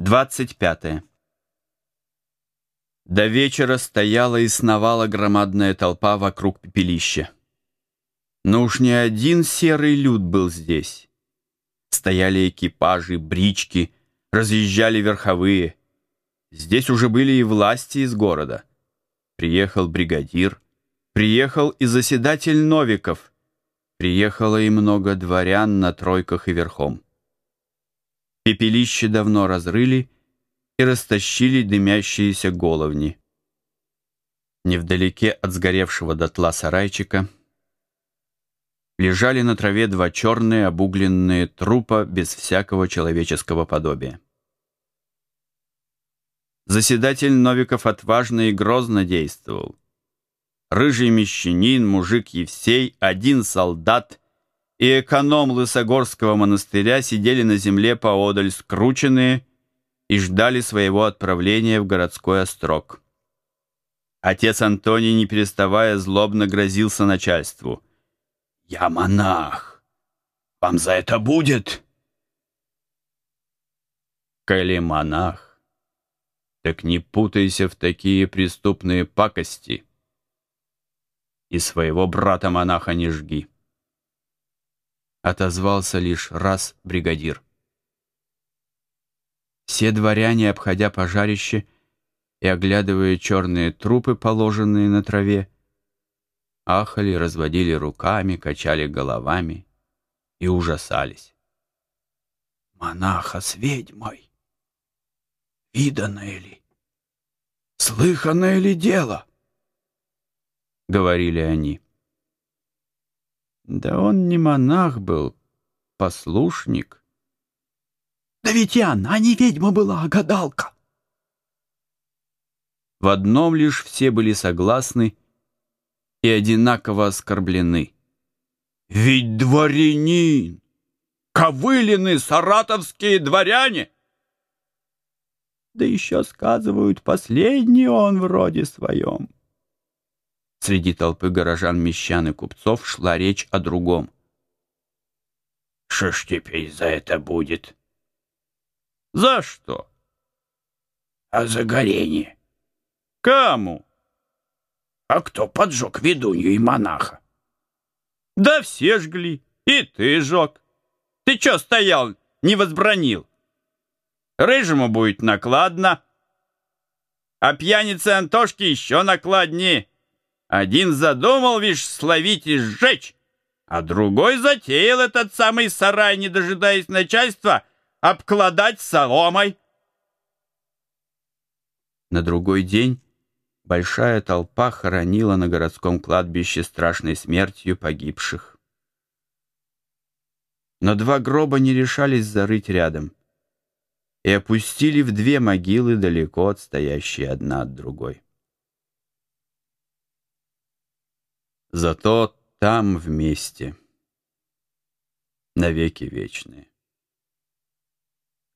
25. До вечера стояла и сновала громадная толпа вокруг пепелища. Но уж не один серый люд был здесь. Стояли экипажи, брички, разъезжали верховые. Здесь уже были и власти из города. Приехал бригадир, приехал и заседатель Новиков, приехало и много дворян на тройках и верхом. Пепелище давно разрыли и растащили дымящиеся головни. Невдалеке от сгоревшего дотла сарайчика лежали на траве два черные обугленные трупа без всякого человеческого подобия. Заседатель Новиков отважно и грозно действовал. Рыжий мещанин, мужик Евсей, один солдат — и эконом Лысогорского монастыря сидели на земле поодаль скрученные и ждали своего отправления в городской острог. Отец Антоний, не переставая, злобно грозился начальству. «Я монах. Вам за это будет?» «Коли монах, так не путайся в такие преступные пакости и своего брата-монаха не жги» отозвался лишь раз бригадир. Все дворяне, обходя пожарище и оглядывая черные трупы, положенные на траве, ахали, разводили руками, качали головами и ужасались. «Монаха с ведьмой! Виданное ли? Слыханное ли дело?» — говорили они. Да он не монах был, послушник. Да ведь и она не ведьма была, а гадалка. В одном лишь все были согласны и одинаково оскорблены. Ведь дворянин! Ковылины саратовские дворяне! Да еще сказывают, последний он вроде своем. Среди толпы горожан, мещан и купцов шла речь о другом. «Что ж теперь за это будет?» «За что?» «А за горение». «Кому?» «А кто поджег ведунью и монаха?» «Да все жгли, и ты жег. Ты чё стоял, не возбранил? Рыжему будет накладно, а пьянице Антошке еще накладнее». Один задумал, вишь, словить и сжечь, а другой затеял этот самый сарай, не дожидаясь начальства, обкладать соломой. На другой день большая толпа хоронила на городском кладбище страшной смертью погибших. Но два гроба не решались зарыть рядом и опустили в две могилы, далеко отстоящие одна от другой. Зато там вместе, навеки вечные.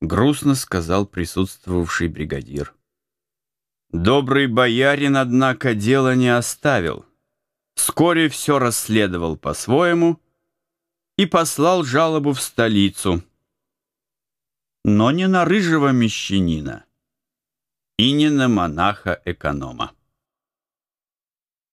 Грустно сказал присутствовавший бригадир. Добрый боярин, однако, дело не оставил. Вскоре все расследовал по-своему и послал жалобу в столицу. Но не на рыжего мещанина и не на монаха-эконома.